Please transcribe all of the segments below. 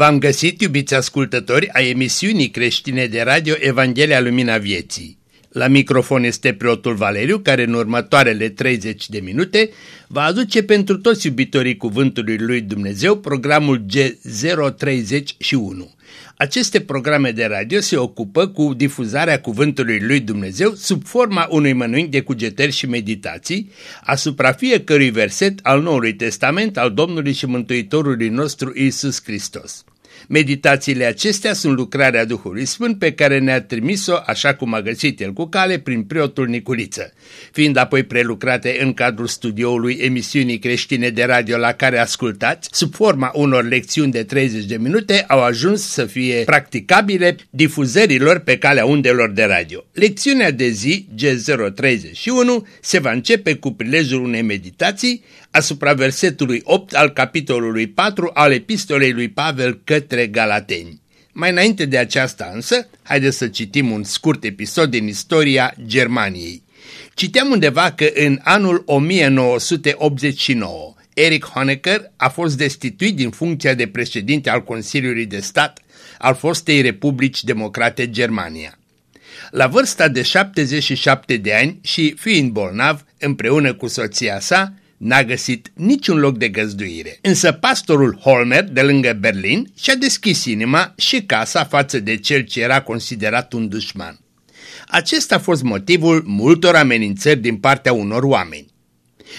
Bine v-am găsit, iubiți ascultători, a emisiunii creștine de radio Evanghelia Lumina Vieții. La microfon este preotul Valeriu, care în următoarele 30 de minute va aduce pentru toți iubitorii Cuvântului Lui Dumnezeu programul G031. Aceste programe de radio se ocupă cu difuzarea Cuvântului Lui Dumnezeu sub forma unui mănânc de cugetări și meditații asupra fiecărui verset al Noului Testament al Domnului și Mântuitorului nostru Isus Hristos. Meditațiile acestea sunt lucrarea Duhului Sfânt pe care ne-a trimis-o așa cum a găsit el cu cale prin preotul Niculiță. Fiind apoi prelucrate în cadrul studioului emisiunii creștine de radio la care ascultați, sub forma unor lecțiuni de 30 de minute, au ajuns să fie practicabile difuzărilor pe calea undelor de radio. Lecțiunea de zi G031 se va începe cu prilejul unei meditații asupra versetului 8 al capitolului 4 al epistolei lui Pavel către Galateni. Mai înainte de aceasta însă, haideți să citim un scurt episod din istoria Germaniei. Citeam undeva că în anul 1989 Erich Honecker a fost destituit din funcția de președinte al Consiliului de Stat al fostei Republici Democrate Germania. La vârsta de 77 de ani și fiind bolnav, împreună cu soția sa, n-a găsit niciun loc de găzduire. Însă pastorul Holmer de lângă Berlin și-a deschis inima și casa față de cel ce era considerat un dușman. Acesta a fost motivul multor amenințări din partea unor oameni.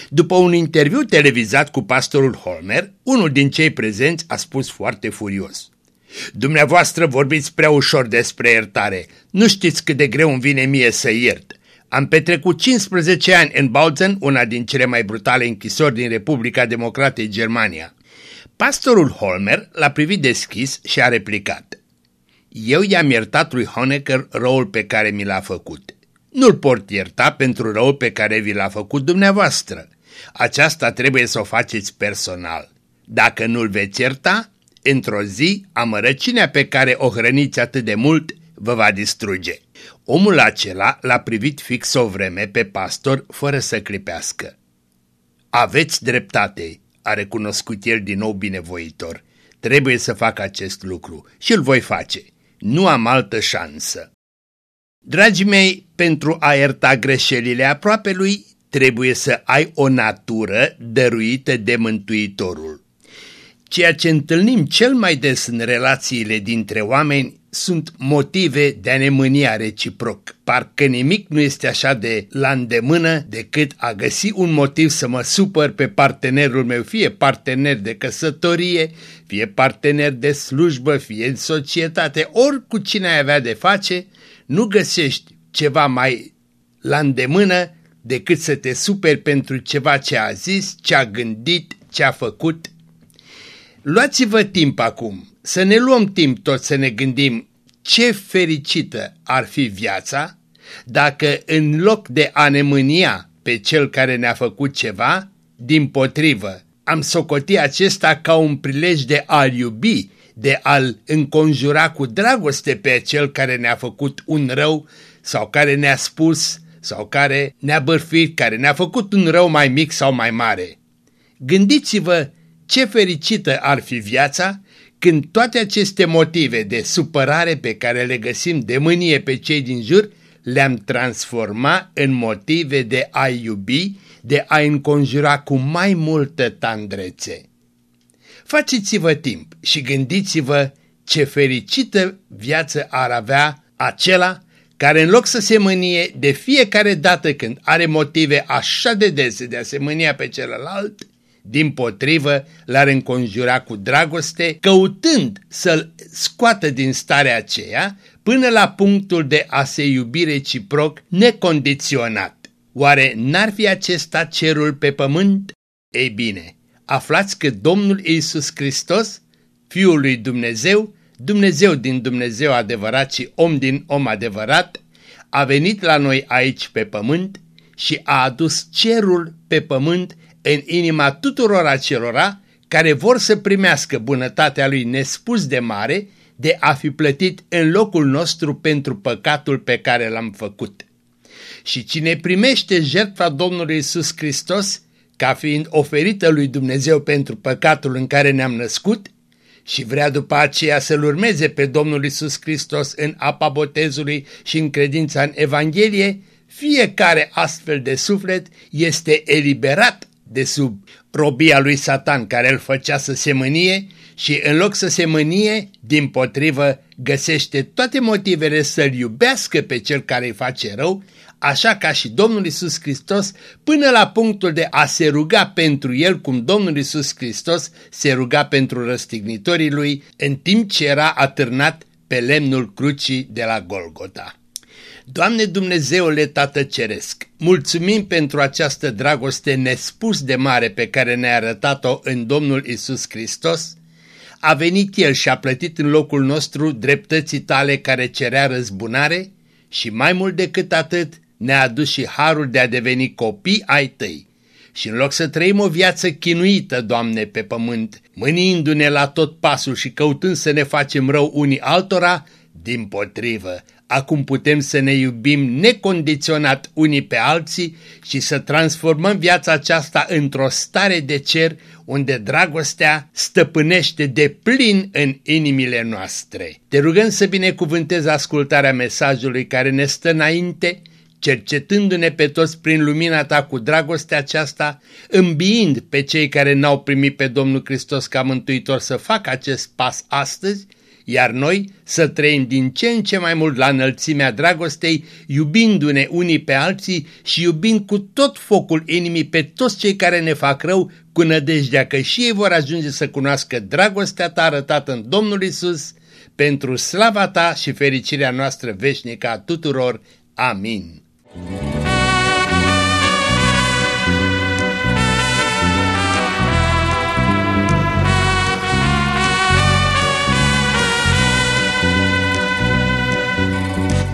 După un interviu televizat cu pastorul Holmer, unul din cei prezenți a spus foarte furios. Dumneavoastră vorbiți prea ușor despre iertare. Nu știți cât de greu îmi vine mie să iert. Am petrecut 15 ani în Bautzen, una din cele mai brutale închisori din Republica Democratei Germania. Pastorul Holmer l-a privit deschis și a replicat. Eu i-am iertat lui Honecker răul pe care mi l-a făcut. Nu-l port ierta pentru răul pe care vi l-a făcut dumneavoastră. Aceasta trebuie să o faceți personal. Dacă nu-l veți ierta, într-o zi amărăcinea pe care o hrăniți atât de mult vă va distruge. Omul acela l-a privit fix o vreme pe pastor fără să clipească. Aveți dreptate, a recunoscut el din nou binevoitor. Trebuie să fac acest lucru și îl voi face. Nu am altă șansă. Dragii mei, pentru a ierta greșelile aproape lui, trebuie să ai o natură dăruită de Mântuitorul. Ceea ce întâlnim cel mai des în relațiile dintre oameni sunt motive de a ne mânia reciproc. Parcă nimic nu este așa de la îndemână decât a găsi un motiv să mă supăr pe partenerul meu, fie partener de căsătorie, fie partener de slujbă, fie în societate, ori cu cine ai avea de face, nu găsești ceva mai la îndemână decât să te superi pentru ceva ce a zis, ce a gândit, ce a făcut. Luați-vă timp acum să ne luăm timp tot să ne gândim ce fericită ar fi viața dacă în loc de a ne mânia pe cel care ne-a făcut ceva, din potrivă, am socotit acesta ca un prilej de a-l iubi, de a-l înconjura cu dragoste pe cel care ne-a făcut un rău sau care ne-a spus sau care ne-a bărfit, care ne-a făcut un rău mai mic sau mai mare. Gândiți-vă ce fericită ar fi viața când toate aceste motive de supărare pe care le găsim de mânie pe cei din jur, le-am transformat în motive de a iubi, de a înconjura cu mai multă tandrețe. Faceți-vă timp și gândiți-vă ce fericită viață ar avea acela care în loc să se mânie de fiecare dată când are motive așa de dese de a se mânia pe celălalt, din potrivă, l-ar înconjura cu dragoste, căutând să-l scoată din starea aceea până la punctul de a se iubi reciproc necondiționat. Oare n-ar fi acesta cerul pe pământ? Ei bine, aflați că Domnul Iisus Hristos, Fiul lui Dumnezeu, Dumnezeu din Dumnezeu adevărat și om din om adevărat, a venit la noi aici pe pământ și a adus cerul pe pământ în inima tuturor acelora care vor să primească bunătatea lui nespus de mare de a fi plătit în locul nostru pentru păcatul pe care l-am făcut. Și cine primește jertfa Domnului Isus Hristos ca fiind oferită lui Dumnezeu pentru păcatul în care ne-am născut, și vrea după aceea să-L urmeze pe Domnul Isus Hristos în apa botezului și în credința în Evanghelie, fiecare astfel de suflet este eliberat de sub robia lui Satan care îl făcea să se mânie și în loc să se mânie, din potrivă, găsește toate motivele să-L iubească pe cel care îi face rău, așa ca și Domnul Isus Hristos, până la punctul de a se ruga pentru el, cum Domnul Isus Hristos se ruga pentru răstignitorii lui, în timp ce era atârnat pe lemnul crucii de la Golgota. Doamne Dumnezeule Tată Ceresc, mulțumim pentru această dragoste nespus de mare pe care ne-a arătat-o în Domnul Isus Hristos. A venit El și a plătit în locul nostru dreptății tale care cerea răzbunare și mai mult decât atât ne-a adus și harul de a deveni copii ai tăi. Și în loc să trăim o viață chinuită, Doamne, pe pământ, mânindu-ne la tot pasul și căutând să ne facem rău unii altora, din potrivă, acum putem să ne iubim necondiționat unii pe alții și să transformăm viața aceasta într-o stare de cer unde dragostea stăpânește de plin în inimile noastre. Te rugăm să binecuvântezi ascultarea mesajului care ne stă înainte, cercetându-ne pe toți prin lumina ta cu dragostea aceasta, îmbiind pe cei care n-au primit pe Domnul Hristos ca mântuitor să facă acest pas astăzi, iar noi să trăim din ce în ce mai mult la înălțimea dragostei, iubindu-ne unii pe alții și iubind cu tot focul inimii pe toți cei care ne fac rău, cu nădejdea că și ei vor ajunge să cunoască dragostea ta arătată în Domnul Isus, pentru slava ta și fericirea noastră veșnică a tuturor. Amin.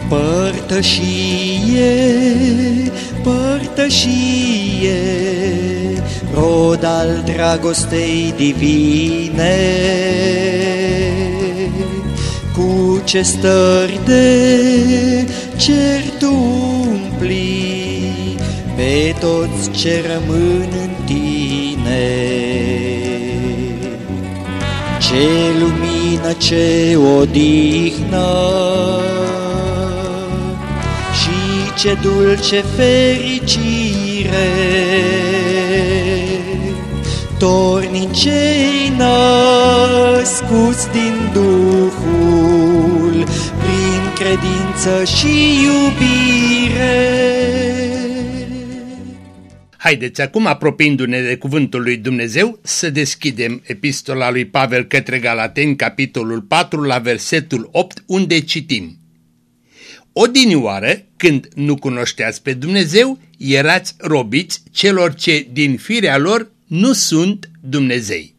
Părtășie, părtășie, rod al dragostei divine, cu ce stări de cer tu umpli pe toți ce rămân în tine. Ce lumină, ce odihnă, ce dulce fericire! Tornicei născuți din Duhul, prin credință și iubire. Haideți acum, apropiindu-ne de cuvântul lui Dumnezeu, să deschidem epistola lui Pavel către Galateni, capitolul 4, la versetul 8, unde citim. Odinioară, când nu cunoșteați pe Dumnezeu, erați robiți celor ce din firea lor nu sunt Dumnezei.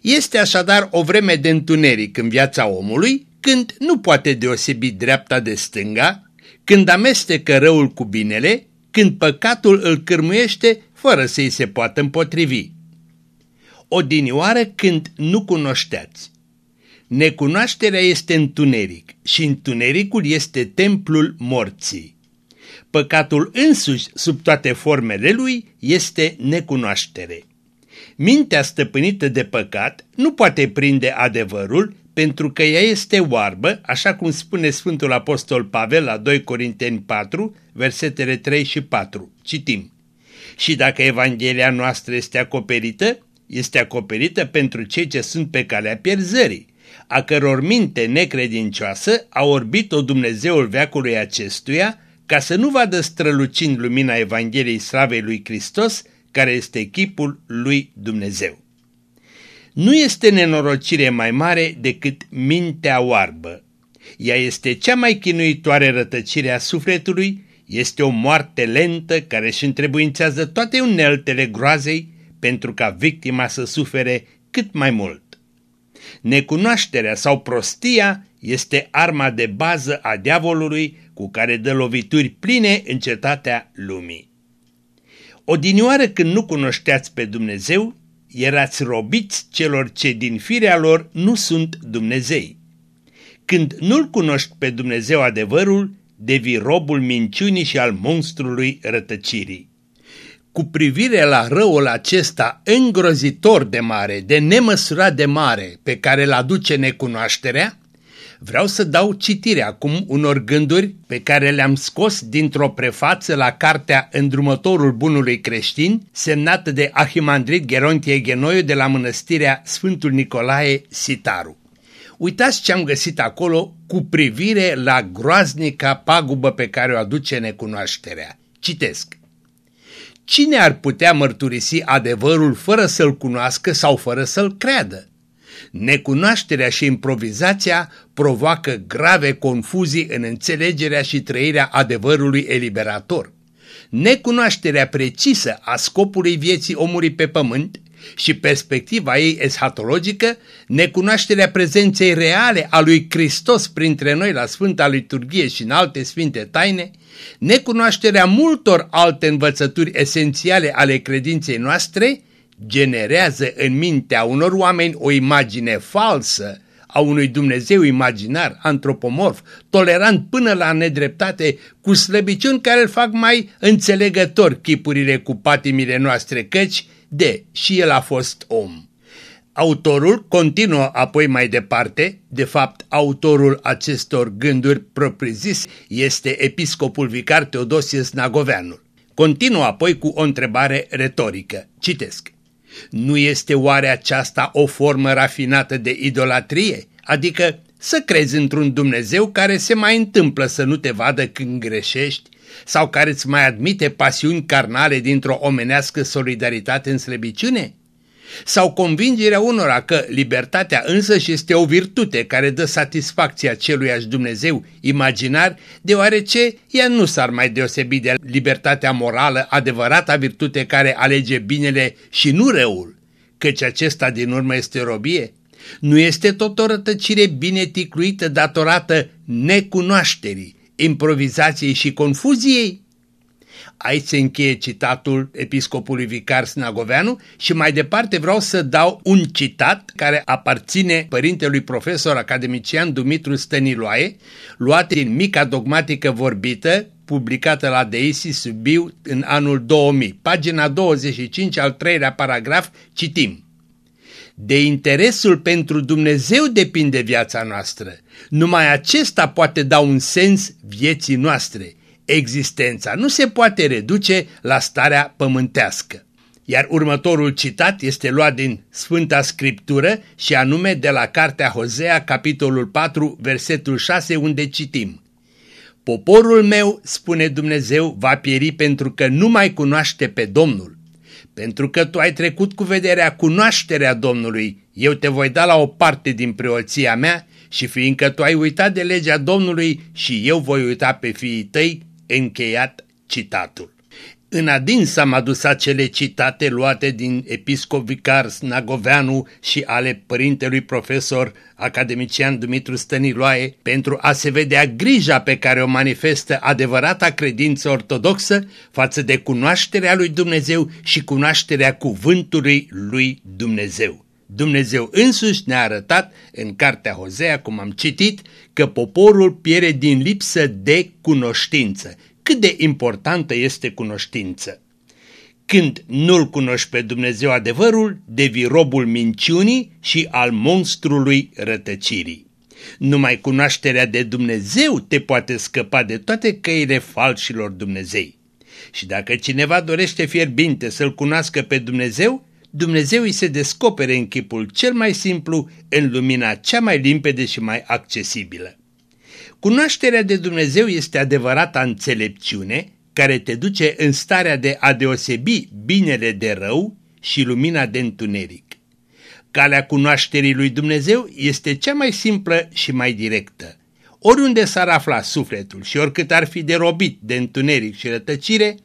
Este așadar o vreme de întuneric în viața omului când nu poate deosebi dreapta de stânga, când amestecă răul cu binele, când păcatul îl cârmuiește fără să-i se poată împotrivi. Odinioară când nu cunoșteați. Necunoașterea este întuneric și întunericul este templul morții. Păcatul însuși, sub toate formele lui, este necunoaștere. Mintea stăpânită de păcat nu poate prinde adevărul pentru că ea este oarbă, așa cum spune Sfântul Apostol Pavel la 2 Corinteni 4, versetele 3 și 4. Citim. Și dacă Evanghelia noastră este acoperită, este acoperită pentru cei ce sunt pe calea pierzării, a căror minte necredincioasă a orbit-o Dumnezeul veacului acestuia, ca să nu vadă strălucind lumina Evangheliei Slavei lui Hristos, care este chipul lui Dumnezeu. Nu este nenorocire mai mare decât mintea oarbă. Ea este cea mai chinuitoare rătăcire a sufletului, este o moarte lentă care își întrebuințează toate uneltele groazei pentru ca victima să sufere cât mai mult. Necunoașterea sau prostia este arma de bază a diavolului cu care dă lovituri pline în cetatea lumii. Odinioară când nu cunoșteați pe Dumnezeu, erați robiți celor ce din firea lor nu sunt Dumnezei. Când nu-L cunoști pe Dumnezeu adevărul, devii robul minciunii și al monstrului rătăcirii. Cu privire la răul acesta îngrozitor de mare, de nemăsurat de mare, pe care îl aduce necunoașterea, vreau să dau citire acum unor gânduri pe care le-am scos dintr-o prefață la cartea Îndrumătorul Bunului Creștin, semnată de Ahimandrit Gerontie Genoiu de la mănăstirea Sfântul Nicolae Sitaru. Uitați ce am găsit acolo cu privire la groaznica pagubă pe care o aduce necunoașterea. Citesc. Cine ar putea mărturisi adevărul fără să-l cunoască sau fără să-l creadă? Necunoașterea și improvizația provoacă grave confuzii în înțelegerea și trăirea adevărului eliberator. Necunoașterea precisă a scopului vieții omului pe pământ și perspectiva ei eschatologică, necunoașterea prezenței reale a lui Hristos printre noi la Sfânta Liturghie și în alte sfinte taine, necunoașterea multor alte învățături esențiale ale credinței noastre, generează în mintea unor oameni o imagine falsă a unui Dumnezeu imaginar, antropomorf, tolerant până la nedreptate, cu slăbiciuni care îl fac mai înțelegător chipurile cu patimile noastre, căci de și el a fost om. Autorul continuă apoi mai departe, de fapt autorul acestor gânduri propriu-zis este episcopul vicar Teodosie Snagoveanul. Continuă apoi cu o întrebare retorică. Citesc. Nu este oare aceasta o formă rafinată de idolatrie? Adică să crezi într-un Dumnezeu care se mai întâmplă să nu te vadă când greșești sau care îți mai admite pasiuni carnale dintr-o omenească solidaritate în slăbiciune? Sau convingerea unora că libertatea însăși este o virtute care dă satisfacția celuiași Dumnezeu imaginar, deoarece ea nu s-ar mai deosebi de libertatea morală, adevărata virtute care alege binele și nu răul, căci acesta din urmă este robie? Nu este tot o rătăcire bine ticluită datorată necunoașterii, improvizației și confuziei? Aici se încheie citatul episcopului vicar Snagoveanu și mai departe vreau să dau un citat care aparține părintelui profesor academician Dumitru Stăniloae, luat din Mica dogmatică vorbită, publicată la Deisi Subiu în anul 2000. Pagina 25, al treilea paragraf, citim. De interesul pentru Dumnezeu depinde viața noastră. Numai acesta poate da un sens vieții noastre. Existența nu se poate reduce la starea pământească. Iar următorul citat este luat din Sfânta Scriptură și anume de la Cartea Hozea, capitolul 4, versetul 6, unde citim. Poporul meu, spune Dumnezeu, va pieri pentru că nu mai cunoaște pe Domnul. Pentru că tu ai trecut cu vederea cunoașterea Domnului, eu te voi da la o parte din preoția mea și fiindcă tu ai uitat de legea Domnului și eu voi uita pe fiii tăi, încheiat citatul. În adins am adus acele citate luate din episcop vicar Snagoveanu și ale părintelui profesor academician Dumitru Stăniloae pentru a se vedea grija pe care o manifestă adevărata credință ortodoxă față de cunoașterea lui Dumnezeu și cunoașterea cuvântului lui Dumnezeu. Dumnezeu însuși ne-a arătat în cartea Hozea, cum am citit, că poporul pierde din lipsă de cunoștință cât de importantă este cunoștință. Când nu-L cunoști pe Dumnezeu adevărul, devii robul minciunii și al monstrului rătăcirii. Numai cunoașterea de Dumnezeu te poate scăpa de toate căile falșilor Dumnezei. Și dacă cineva dorește fierbinte să-L cunoască pe Dumnezeu, Dumnezeu îi se descopere în chipul cel mai simplu, în lumina cea mai limpede și mai accesibilă. Cunoașterea de Dumnezeu este adevărata înțelepciune care te duce în starea de a deosebi binele de rău și lumina de întuneric. Calea cunoașterii lui Dumnezeu este cea mai simplă și mai directă. Oriunde s-ar afla sufletul și oricât ar fi derobit de întuneric și rătăcire,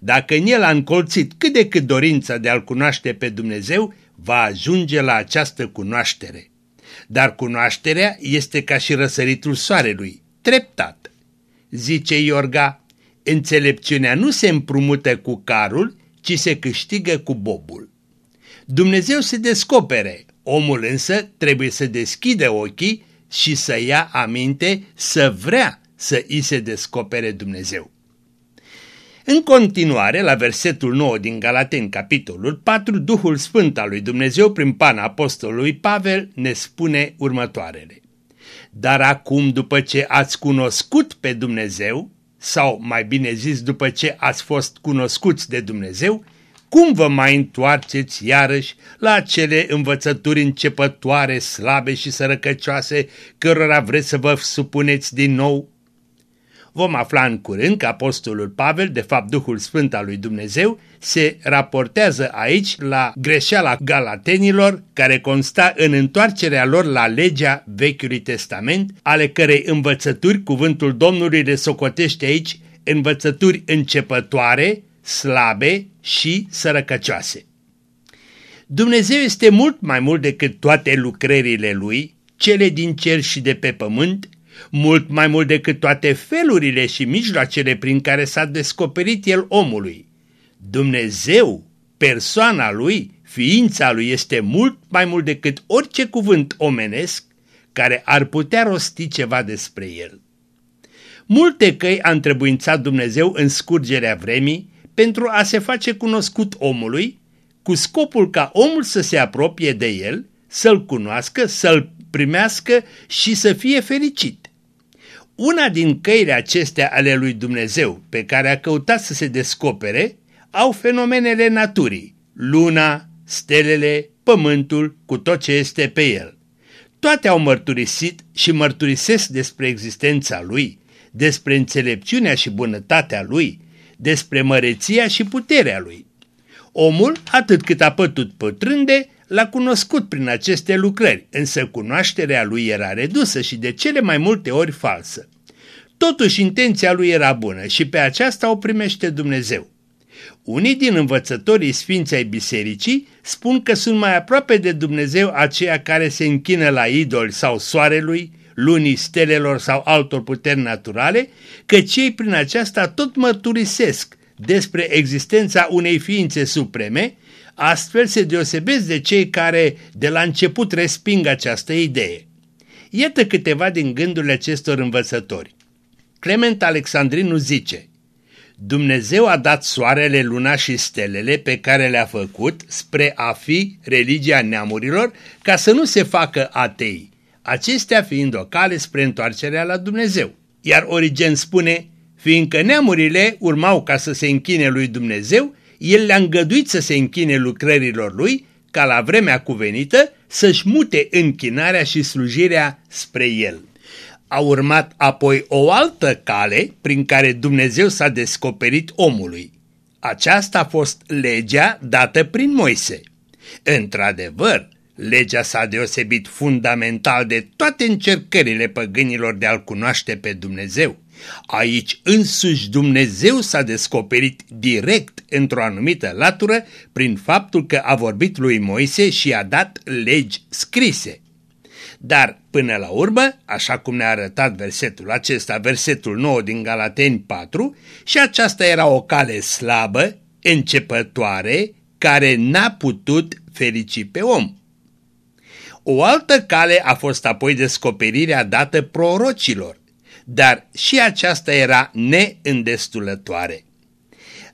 dacă în el a încolțit cât de cât dorința de a-L cunoaște pe Dumnezeu, va ajunge la această cunoaștere. Dar cunoașterea este ca și răsăritul soarelui, treptat. Zice Iorga, înțelepciunea nu se împrumută cu carul, ci se câștigă cu bobul. Dumnezeu se descopere, omul însă trebuie să deschide ochii și să ia aminte să vrea să îi se descopere Dumnezeu. În continuare, la versetul 9 din Galaten, capitolul 4, Duhul Sfânt al lui Dumnezeu prin pana apostolului Pavel ne spune următoarele. Dar acum, după ce ați cunoscut pe Dumnezeu, sau mai bine zis, după ce ați fost cunoscuți de Dumnezeu, cum vă mai întoarceți iarăși la acele învățături începătoare, slabe și sărăcăcioase, cărora vreți să vă supuneți din nou? Vom afla în curând că Apostolul Pavel, de fapt Duhul Sfânt al lui Dumnezeu, se raportează aici la greșeala galatenilor care consta în întoarcerea lor la legea Vechiului Testament, ale cărei învățături cuvântul Domnului le socotește aici învățături începătoare, slabe și sărăcăcioase. Dumnezeu este mult mai mult decât toate lucrările Lui, cele din cer și de pe pământ, mult mai mult decât toate felurile și mijloacele prin care s-a descoperit El omului. Dumnezeu, persoana Lui, ființa Lui este mult mai mult decât orice cuvânt omenesc care ar putea rosti ceva despre El. Multe căi a întrebuințat Dumnezeu în scurgerea vremii pentru a se face cunoscut omului, cu scopul ca omul să se apropie de el, să-l cunoască, să-l primească și să fie fericit. Una din căile acestea ale lui Dumnezeu pe care a căutat să se descopere au fenomenele naturii, luna, stelele, pământul, cu tot ce este pe el. Toate au mărturisit și mărturisesc despre existența lui, despre înțelepciunea și bunătatea lui, despre măreția și puterea lui. Omul, atât cât a pătut pătrânde, l-a cunoscut prin aceste lucrări, însă cunoașterea lui era redusă și de cele mai multe ori falsă. Totuși intenția lui era bună și pe aceasta o primește Dumnezeu. Unii din învățătorii sfinței ai bisericii spun că sunt mai aproape de Dumnezeu aceia care se închină la idoli sau soarelui, lunii, stelelor sau altor puteri naturale, că cei prin aceasta tot mărturisesc despre existența unei ființe supreme, astfel se deosebesc de cei care de la început resping această idee. Iată câteva din gândurile acestor învățători. Clement Alexandrinu zice, Dumnezeu a dat soarele, luna și stelele pe care le-a făcut spre a fi religia neamurilor ca să nu se facă atei, acestea fiind o cale spre întoarcerea la Dumnezeu. Iar Origen spune, fiindcă neamurile urmau ca să se închine lui Dumnezeu, el le-a îngăduit să se închine lucrărilor lui, ca la vremea cuvenită să-și mute închinarea și slujirea spre el. A urmat apoi o altă cale prin care Dumnezeu s-a descoperit omului. Aceasta a fost legea dată prin Moise. Într-adevăr, Legea s-a deosebit fundamental de toate încercările păgânilor de a-L cunoaște pe Dumnezeu. Aici însuși Dumnezeu s-a descoperit direct într-o anumită latură prin faptul că a vorbit lui Moise și a dat legi scrise. Dar până la urmă, așa cum ne-a arătat versetul acesta, versetul 9 din Galateni 4, și aceasta era o cale slabă, începătoare, care n-a putut ferici pe om. O altă cale a fost apoi descoperirea dată prorocilor, dar și aceasta era neîndestulătoare.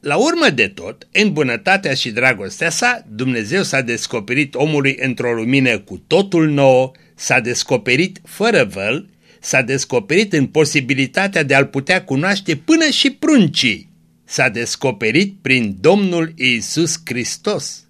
La urmă de tot, în bunătatea și dragostea sa, Dumnezeu s-a descoperit omului într-o lumină cu totul nouă, s-a descoperit fără văl, s-a descoperit în posibilitatea de a-L putea cunoaște până și pruncii. S-a descoperit prin Domnul Iisus Hristos.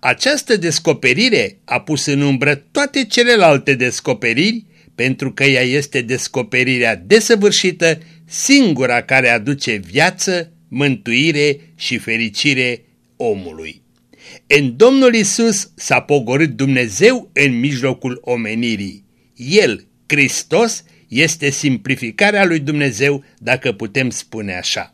Această descoperire a pus în umbră toate celelalte descoperiri pentru că ea este descoperirea desăvârșită, singura care aduce viață, mântuire și fericire omului. În Domnul Isus s-a pogorât Dumnezeu în mijlocul omenirii. El, Hristos, este simplificarea lui Dumnezeu, dacă putem spune așa.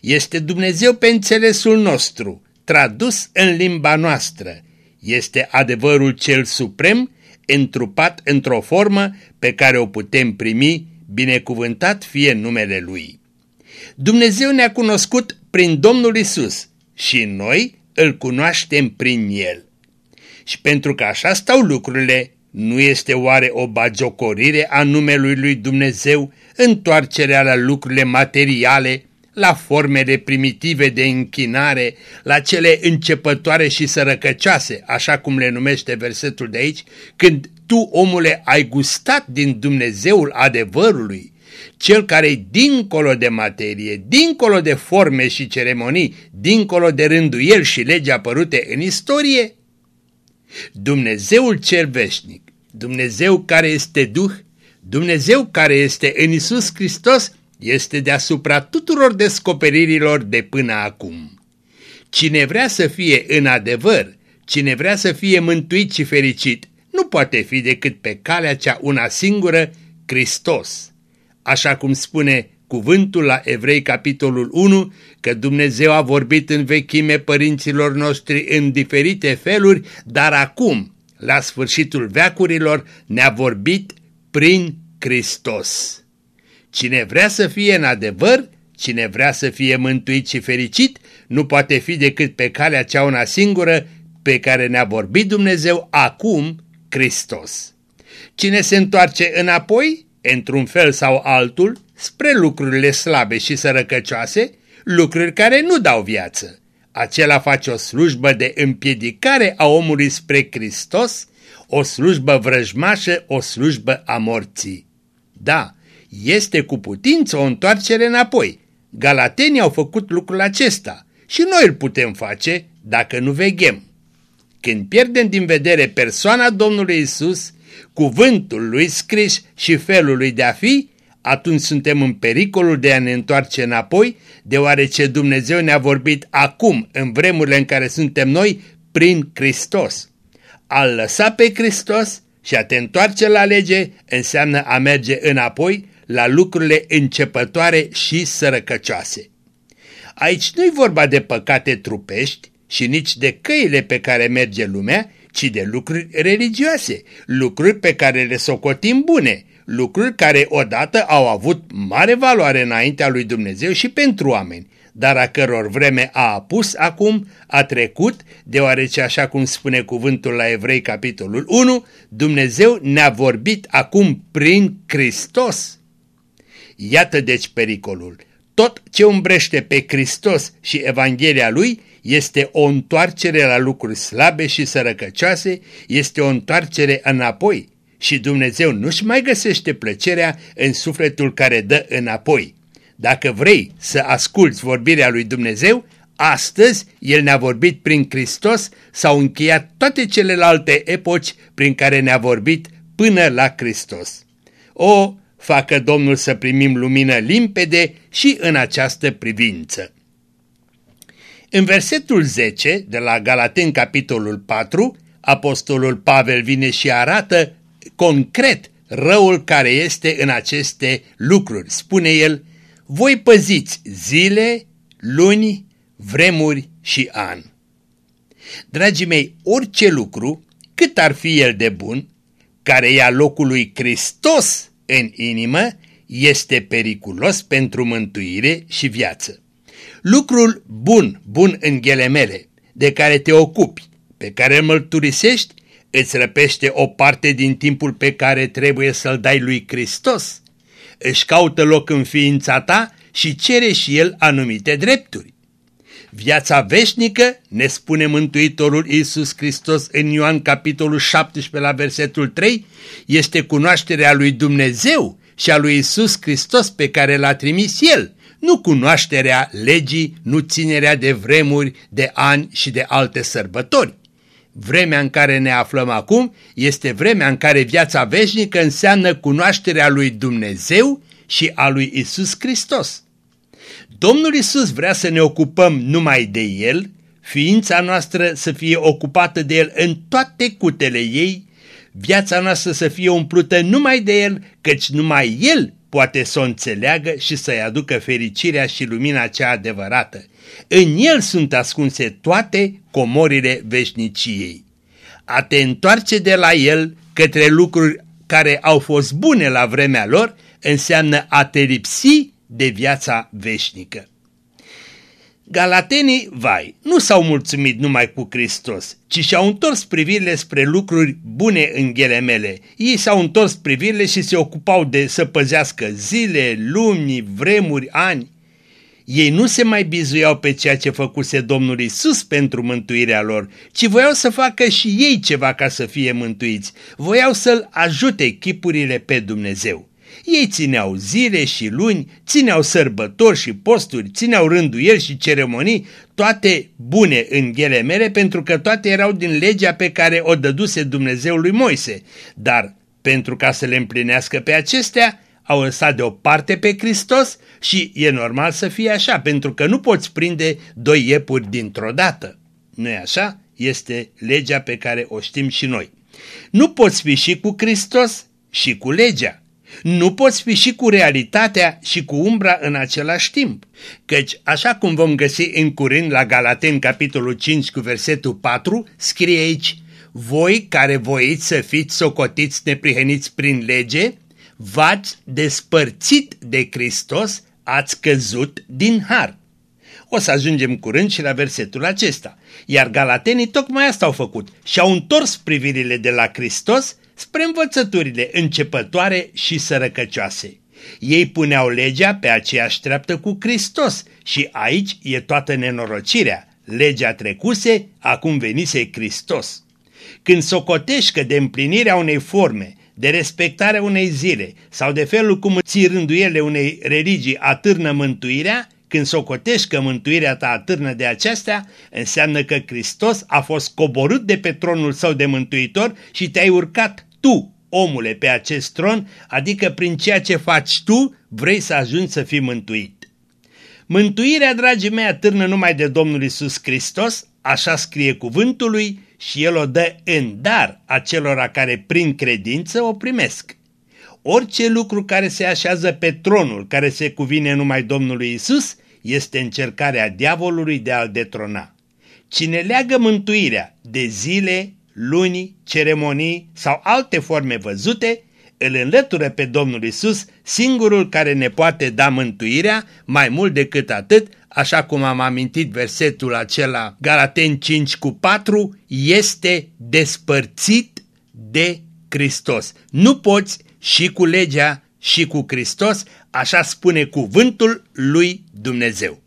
Este Dumnezeu pe înțelesul nostru, tradus în limba noastră. Este adevărul cel suprem, întrupat într-o formă pe care o putem primi, binecuvântat fie numele Lui. Dumnezeu ne-a cunoscut prin Domnul Isus și noi îl cunoaștem prin El. Și pentru că așa stau lucrurile, nu este oare o bagiocorire a numelui lui Dumnezeu, întoarcerea la lucrurile materiale, la formele primitive de închinare, la cele începătoare și sărăcăcioase, așa cum le numește versetul de aici, când tu, omule, ai gustat din Dumnezeul adevărului, cel care e dincolo de materie, dincolo de forme și ceremonii, dincolo de rânduieli și legi apărute în istorie? Dumnezeul cel veșnic, Dumnezeu care este Duh, Dumnezeu care este în Isus Hristos, este deasupra tuturor descoperirilor de până acum. Cine vrea să fie în adevăr, cine vrea să fie mântuit și fericit, nu poate fi decât pe calea cea una singură, Hristos. Așa cum spune cuvântul la Evrei capitolul 1, că Dumnezeu a vorbit în vechime părinților noștri în diferite feluri, dar acum, la sfârșitul veacurilor, ne-a vorbit prin Hristos. Cine vrea să fie în adevăr, cine vrea să fie mântuit și fericit, nu poate fi decât pe calea cea una singură pe care ne-a vorbit Dumnezeu acum, Hristos. Cine se întoarce înapoi, într-un fel sau altul, spre lucrurile slabe și sărăcăcioase, lucruri care nu dau viață. Acela face o slujbă de împiedicare a omului spre Hristos, o slujbă vrăjmașă, o slujbă a morții. Da, este cu putință o întoarcere înapoi. Galatenii au făcut lucrul acesta și noi îl putem face dacă nu veghem. Când pierdem din vedere persoana Domnului Isus, cuvântul lui scris și felul lui de a fi, atunci suntem în pericolul de a ne întoarce înapoi, deoarece Dumnezeu ne-a vorbit acum, în vremurile în care suntem noi, prin Hristos. A lăsa pe Hristos și a te întoarce la lege înseamnă a merge înapoi la lucrurile începătoare și sărăcăcioase. Aici nu-i vorba de păcate trupești și nici de căile pe care merge lumea, ci de lucruri religioase, lucruri pe care le socotim bune, lucruri care odată au avut mare valoare înaintea lui Dumnezeu și pentru oameni, dar a căror vreme a apus acum, a trecut, deoarece așa cum spune cuvântul la Evrei capitolul 1, Dumnezeu ne-a vorbit acum prin Hristos. Iată deci pericolul. Tot ce umbrește pe Hristos și Evanghelia Lui este o întoarcere la lucruri slabe și sărăcăcioase, este o întoarcere înapoi și Dumnezeu nu-și mai găsește plăcerea în sufletul care dă înapoi. Dacă vrei să asculți vorbirea lui Dumnezeu, astăzi El ne-a vorbit prin Hristos, s-au încheiat toate celelalte epoci prin care ne-a vorbit până la Hristos. O, facă Domnul să primim lumină limpede și în această privință. În versetul 10 de la Galaten capitolul 4, apostolul Pavel vine și arată concret răul care este în aceste lucruri. Spune el, voi păziți zile, luni, vremuri și ani. Dragii mei, orice lucru, cât ar fi el de bun, care ia locul lui Hristos în inimă, este periculos pentru mântuire și viață. Lucrul bun, bun în ghelemele, de care te ocupi, pe care îl mărturisești, îți răpește o parte din timpul pe care trebuie să-l dai lui Hristos. Își caută loc în ființa ta și cere și el anumite drepturi. Viața veșnică, ne spune Mântuitorul Iisus Hristos în Ioan capitolul 17 la versetul 3, este cunoașterea lui Dumnezeu și a lui Iisus Hristos pe care l-a trimis El, nu cunoașterea legii, nu ținerea de vremuri, de ani și de alte sărbători. Vremea în care ne aflăm acum este vremea în care viața veșnică înseamnă cunoașterea lui Dumnezeu și a lui Isus Hristos. Domnul Isus vrea să ne ocupăm numai de El, ființa noastră să fie ocupată de El în toate cutele ei, viața noastră să fie umplută numai de El, căci numai El poate să o înțeleagă și să-i aducă fericirea și lumina cea adevărată. În el sunt ascunse toate comorile veșniciei. A te întoarce de la el către lucruri care au fost bune la vremea lor înseamnă a te lipsi de viața veșnică. Galatenii, vai, nu s-au mulțumit numai cu Hristos, ci și-au întors privirile spre lucruri bune în ghelemele. Ei s-au întors privirile și se ocupau de să păzească zile, luni, vremuri, ani. Ei nu se mai bizuiau pe ceea ce făcuse Domnul Isus pentru mântuirea lor, ci voiau să facă și ei ceva ca să fie mântuiți. Voiau să-L ajute chipurile pe Dumnezeu. Ei țineau zile și luni, țineau sărbători și posturi, țineau rânduieli și ceremonii, toate bune în ghelemere, pentru că toate erau din legea pe care o dăduse Dumnezeu lui Moise. Dar pentru ca să le împlinească pe acestea, au lăsat deoparte pe Hristos și e normal să fie așa, pentru că nu poți prinde doi iepuri dintr-o dată. nu e așa? Este legea pe care o știm și noi. Nu poți fi și cu Hristos și cu legea. Nu poți fi și cu realitatea și cu umbra în același timp. Căci, așa cum vom găsi în curând la Galaten, capitolul 5, cu versetul 4, scrie aici, Voi care voiți să fiți socotiți neprihăniți prin lege, v-ați despărțit de Hristos, ați căzut din har. O să ajungem curând și la versetul acesta. Iar galatenii tocmai asta au făcut și au întors privirile de la Hristos spre învățăturile începătoare și sărăcăcioase. Ei puneau legea pe aceeași treaptă cu Hristos și aici e toată nenorocirea. Legea trecuse, acum venise Hristos. Când socotești că de împlinirea unei forme de respectarea unei zile sau de felul cum ții rânduiele unei religii atârnă mântuirea, când socotești că mântuirea ta atârnă de acestea, înseamnă că Hristos a fost coborât de pe tronul său de mântuitor și te-ai urcat tu, omule, pe acest tron, adică prin ceea ce faci tu, vrei să ajungi să fii mântuit. Mântuirea, dragii mei, atârnă numai de Domnul Isus Hristos, așa scrie cuvântul lui, și el o dă în dar acelora care prin credință o primesc. Orice lucru care se așează pe tronul care se cuvine numai Domnului Isus este încercarea diavolului de a-l detrona. Cine leagă mântuirea de zile, luni, ceremonii sau alte forme văzute, îl înlătură pe Domnul Isus, singurul care ne poate da mântuirea, mai mult decât atât, așa cum am amintit versetul acela, Galaten 5 cu 4, este despărțit de Hristos. Nu poți și cu legea și cu Hristos, așa spune cuvântul lui Dumnezeu.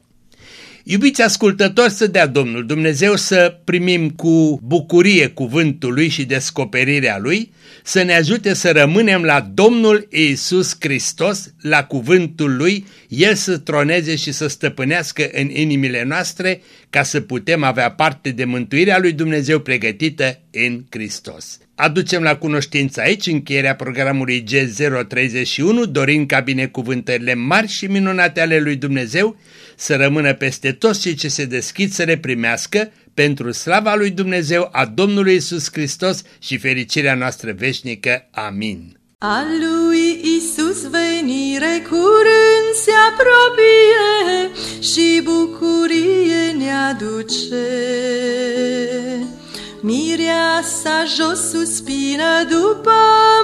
Iubiți ascultători, să dea Domnul Dumnezeu să primim cu bucurie cuvântul lui și descoperirea lui, să ne ajute să rămânem la Domnul Iisus Hristos, la cuvântul lui, El să troneze și să stăpânească în inimile noastre ca să putem avea parte de mântuirea lui Dumnezeu pregătită în Hristos. Aducem la cunoștință aici încheierea programului G031, dorind ca binecuvântările mari și minunate ale lui Dumnezeu să rămână peste toți cei ce se deschid să le primească pentru slava lui Dumnezeu, a Domnului Isus Hristos și fericirea noastră veșnică. Amin. A lui Isus venire curând se apropie și bucurie ne aduce. Mireasa jos suspină după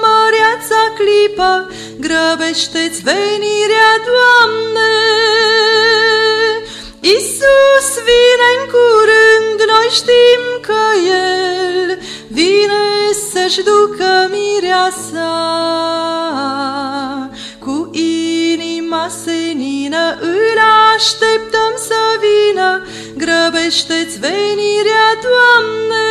măreața clipă, grăbește-ți venirea, Doamne! Isus vine în curând, noi știm că El vine să-și ducă mireasa. Cu inima senină îl așteptăm să vină, grăbește-ți venirea, Doamne!